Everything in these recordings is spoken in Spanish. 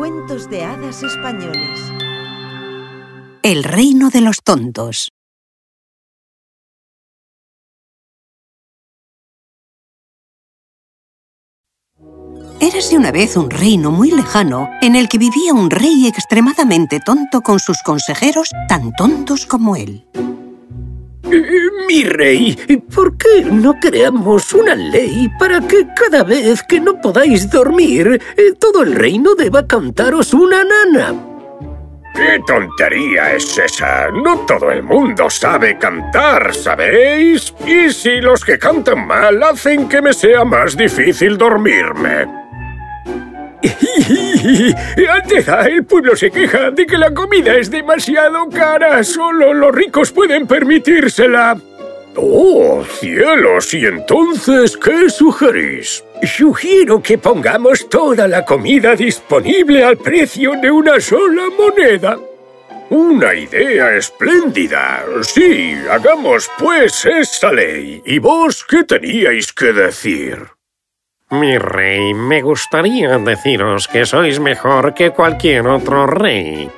Cuentos de hadas españoles. El reino de los tontos. Érase una vez un reino muy lejano en el que vivía un rey extremadamente tonto con sus consejeros tan tontos como él. Mi rey, ¿por qué no creamos una ley para que cada vez que no podáis dormir, eh, todo el reino deba cantaros una nana? ¿Qué tontería es esa? No todo el mundo sabe cantar, ¿sabéis? ¿Y si los que cantan mal hacen que me sea más difícil dormirme? Alteza, el pueblo se queja de que la comida es demasiado cara. Solo los ricos pueden permitírsela. ¡Oh, cielos! ¿Y entonces qué sugerís? Sugiero que pongamos toda la comida disponible al precio de una sola moneda. Una idea espléndida. Sí, hagamos pues esa ley. ¿Y vos qué teníais que decir? Mi rey, me gustaría deciros que sois mejor que cualquier otro rey.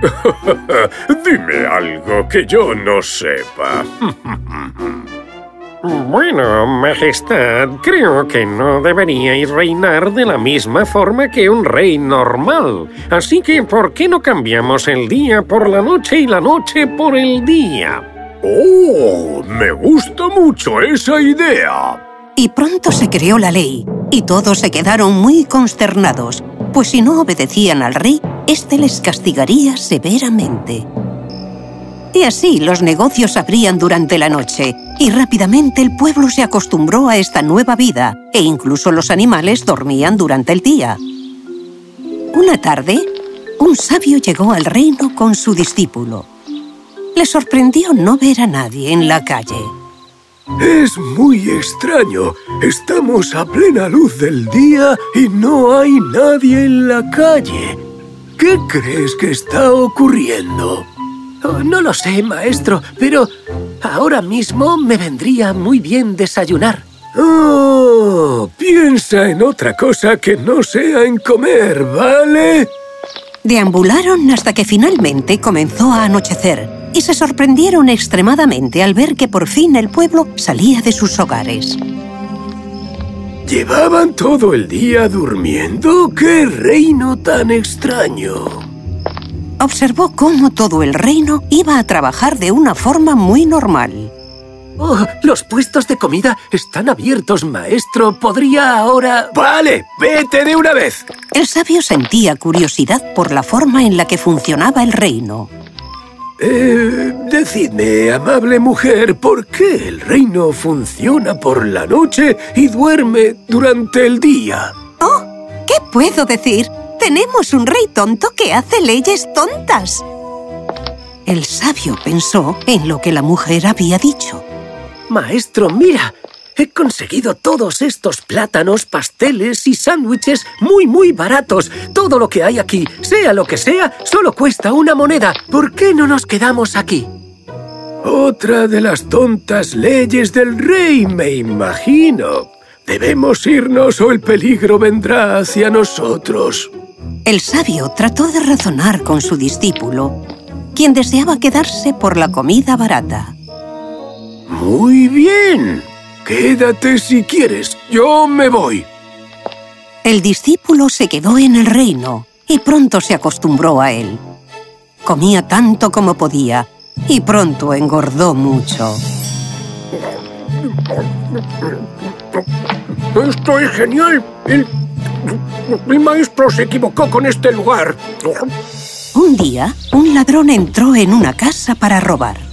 Dime algo que yo no sepa. bueno, Majestad, creo que no deberíais reinar de la misma forma que un rey normal. Así que, ¿por qué no cambiamos el día por la noche y la noche por el día? ¡Oh! Me gusta mucho esa idea. Y pronto se creó la ley, y todos se quedaron muy consternados, pues si no obedecían al rey, éste les castigaría severamente. Y así los negocios abrían durante la noche, y rápidamente el pueblo se acostumbró a esta nueva vida, e incluso los animales dormían durante el día. Una tarde, un sabio llegó al reino con su discípulo. Le sorprendió no ver a nadie en la calle. Es muy extraño. Estamos a plena luz del día y no hay nadie en la calle. ¿Qué crees que está ocurriendo? Oh, no lo sé, maestro, pero ahora mismo me vendría muy bien desayunar. Oh, piensa en otra cosa que no sea en comer, ¿vale? Deambularon hasta que finalmente comenzó a anochecer y se sorprendieron extremadamente al ver que por fin el pueblo salía de sus hogares. ¿Llevaban todo el día durmiendo? ¡Qué reino tan extraño! Observó cómo todo el reino iba a trabajar de una forma muy normal. Oh, los puestos de comida están abiertos, maestro. ¿Podría ahora...? ¡Vale! ¡Vete de una vez! El sabio sentía curiosidad por la forma en la que funcionaba el reino. Eh, decidme, amable mujer, ¿por qué el reino funciona por la noche y duerme durante el día? ¡Oh! ¿Qué puedo decir? Tenemos un rey tonto que hace leyes tontas. El sabio pensó en lo que la mujer había dicho. Maestro, mira, he conseguido todos estos plátanos, pasteles y sándwiches muy, muy baratos. Todo lo que hay aquí, sea lo que sea, solo cuesta una moneda. ¿Por qué no nos quedamos aquí? Otra de las tontas leyes del rey, me imagino. Debemos irnos o el peligro vendrá hacia nosotros. El sabio trató de razonar con su discípulo, quien deseaba quedarse por la comida barata. Muy bien. Quédate si quieres. Yo me voy. El discípulo se quedó en el reino y pronto se acostumbró a él. Comía tanto como podía y pronto engordó mucho. ¡Esto es genial! El, el maestro se equivocó con este lugar. Un día, un ladrón entró en una casa para robar.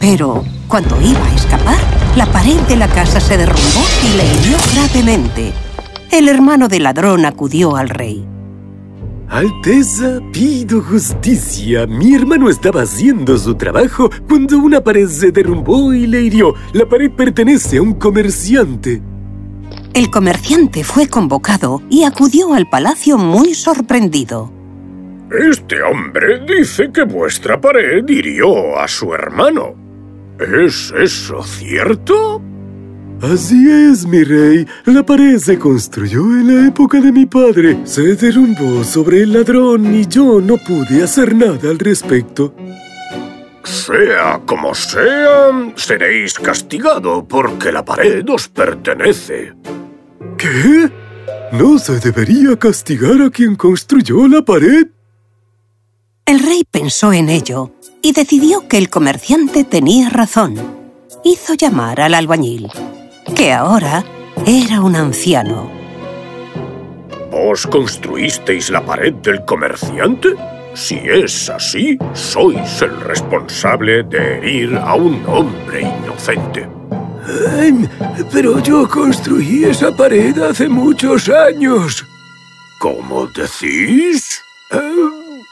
Pero cuando iba a escapar, la pared de la casa se derrumbó y le hirió gravemente. El hermano del ladrón acudió al rey. Alteza, pido justicia. Mi hermano estaba haciendo su trabajo cuando una pared se derrumbó y le hirió. La pared pertenece a un comerciante. El comerciante fue convocado y acudió al palacio muy sorprendido. Este hombre dice que vuestra pared hirió a su hermano. ¿Es eso cierto? Así es, mi rey. La pared se construyó en la época de mi padre. Se derrumbó sobre el ladrón y yo no pude hacer nada al respecto. Sea como sea, seréis castigado porque la pared os pertenece. ¿Qué? ¿No se debería castigar a quien construyó la pared? El rey pensó en ello y decidió que el comerciante tenía razón. Hizo llamar al albañil que ahora era un anciano. ¿Vos construisteis la pared del comerciante? Si es así, sois el responsable de herir a un hombre inocente. pero yo construí esa pared hace muchos años. ¿Cómo decís? Eh,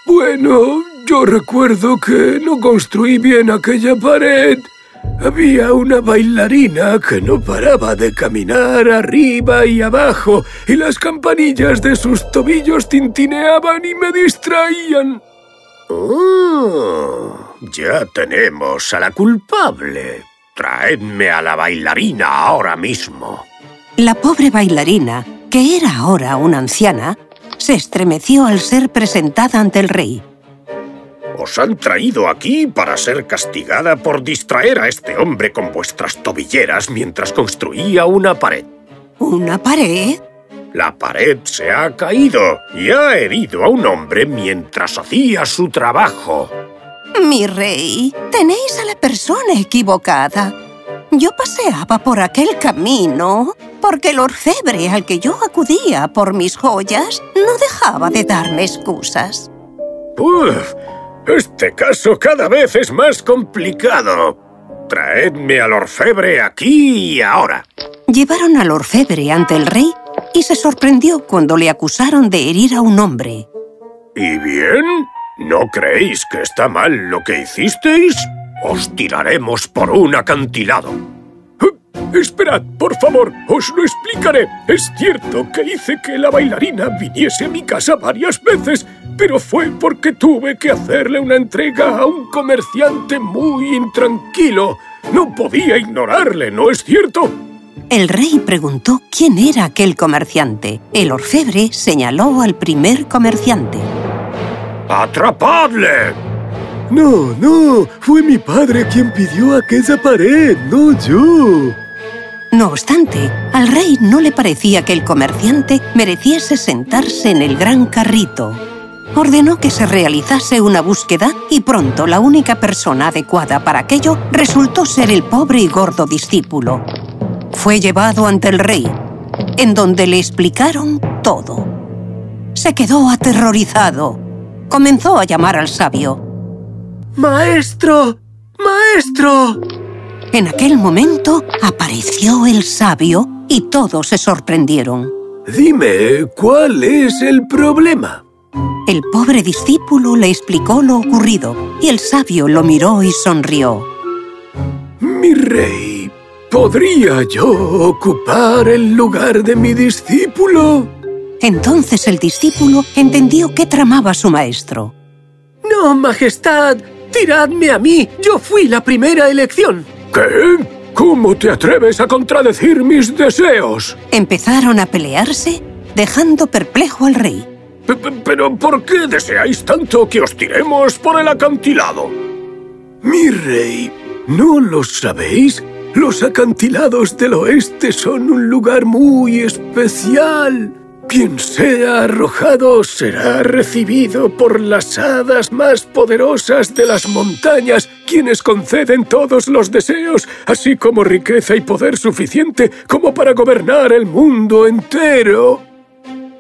bueno, yo recuerdo que no construí bien aquella pared había una bailarina que no paraba de caminar arriba y abajo y las campanillas de sus tobillos tintineaban y me distraían. Oh, ya tenemos a la culpable. Traedme a la bailarina ahora mismo. La pobre bailarina, que era ahora una anciana, se estremeció al ser presentada ante el rey. Os han traído aquí para ser castigada por distraer a este hombre con vuestras tobilleras mientras construía una pared. ¿Una pared? La pared se ha caído y ha herido a un hombre mientras hacía su trabajo. Mi rey, tenéis a la persona equivocada. Yo paseaba por aquel camino porque el orfebre al que yo acudía por mis joyas no dejaba de darme excusas. ¡Uf! Este caso cada vez es más complicado. Traedme al orfebre aquí y ahora. Llevaron al orfebre ante el rey y se sorprendió cuando le acusaron de herir a un hombre. ¿Y bien? ¿No creéis que está mal lo que hicisteis? Os tiraremos por un acantilado. Esperad, por favor, os lo explicaré. Es cierto que hice que la bailarina viniese a mi casa varias veces, pero fue porque tuve que hacerle una entrega a un comerciante muy intranquilo. No podía ignorarle, ¿no es cierto? El rey preguntó quién era aquel comerciante. El orfebre señaló al primer comerciante. ¡Atrapadle! No, no, fue mi padre quien pidió aquella pared, no yo. No obstante, al rey no le parecía que el comerciante mereciese sentarse en el gran carrito. Ordenó que se realizase una búsqueda y pronto la única persona adecuada para aquello resultó ser el pobre y gordo discípulo. Fue llevado ante el rey, en donde le explicaron todo. Se quedó aterrorizado. Comenzó a llamar al sabio. ¡Maestro! ¡Maestro! En aquel momento apareció el sabio y todos se sorprendieron. Dime, ¿cuál es el problema? El pobre discípulo le explicó lo ocurrido y el sabio lo miró y sonrió. Mi rey, ¿podría yo ocupar el lugar de mi discípulo? Entonces el discípulo entendió qué tramaba su maestro. ¡No, majestad! ¡Tiradme a mí! ¡Yo fui la primera elección! ¿Qué? ¿Cómo te atreves a contradecir mis deseos? Empezaron a pelearse, dejando perplejo al rey. ¿Pero por qué deseáis tanto que os tiremos por el acantilado? Mi rey, ¿no lo sabéis? Los acantilados del oeste son un lugar muy especial. Quien sea arrojado será recibido por las hadas más poderosas de las montañas, quienes conceden todos los deseos, así como riqueza y poder suficiente como para gobernar el mundo entero.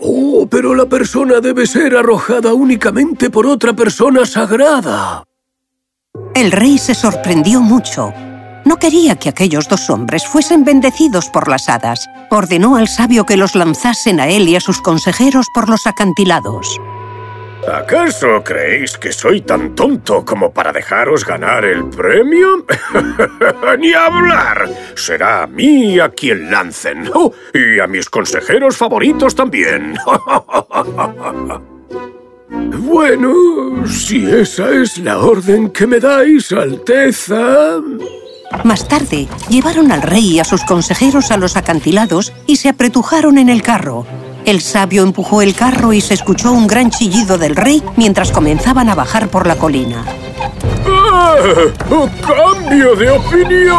Oh, pero la persona debe ser arrojada únicamente por otra persona sagrada. El rey se sorprendió mucho no quería que aquellos dos hombres fuesen bendecidos por las hadas. Ordenó al sabio que los lanzasen a él y a sus consejeros por los acantilados. ¿Acaso creéis que soy tan tonto como para dejaros ganar el premio? ¡Ni hablar! Será a mí a quien lancen. Oh, y a mis consejeros favoritos también. bueno, si esa es la orden que me dais, Alteza... Más tarde, llevaron al rey y a sus consejeros a los acantilados y se apretujaron en el carro. El sabio empujó el carro y se escuchó un gran chillido del rey mientras comenzaban a bajar por la colina. ¡Ah! ¡Cambio de opinión!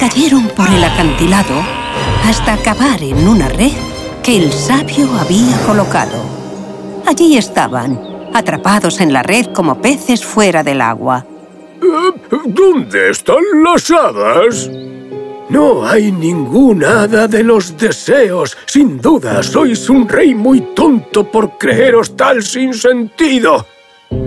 Cayeron por el acantilado hasta acabar en una red que el sabio había colocado. Allí estaban, atrapados en la red como peces fuera del agua. ¿Dónde están las hadas? No hay ningún hada de los deseos. Sin duda, sois un rey muy tonto por creeros tal sin sentido.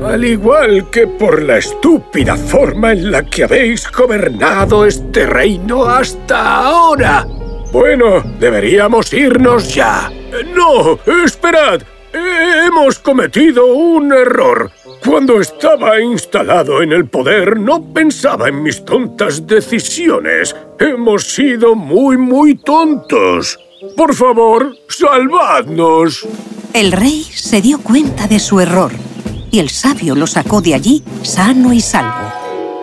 Al igual que por la estúpida forma en la que habéis gobernado este reino hasta ahora. Bueno, deberíamos irnos ya. No, esperad. Hemos cometido un error. Cuando estaba instalado en el poder no pensaba en mis tontas decisiones. Hemos sido muy, muy tontos. Por favor, salvadnos. El rey se dio cuenta de su error y el sabio lo sacó de allí sano y salvo.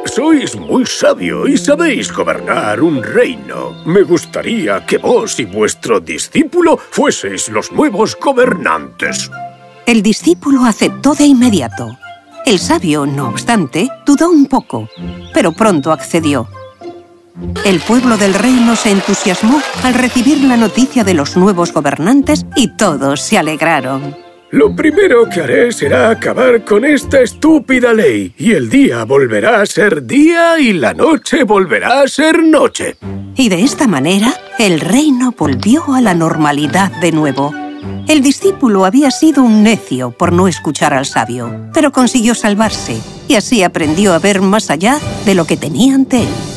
Sois muy sabio y sabéis gobernar un reino. Me gustaría que vos y vuestro discípulo fueseis los nuevos gobernantes. El discípulo aceptó de inmediato. El sabio, no obstante, dudó un poco, pero pronto accedió. El pueblo del reino se entusiasmó al recibir la noticia de los nuevos gobernantes y todos se alegraron. Lo primero que haré será acabar con esta estúpida ley y el día volverá a ser día y la noche volverá a ser noche. Y de esta manera, el reino volvió a la normalidad de nuevo. El discípulo había sido un necio por no escuchar al sabio, pero consiguió salvarse y así aprendió a ver más allá de lo que tenía ante él.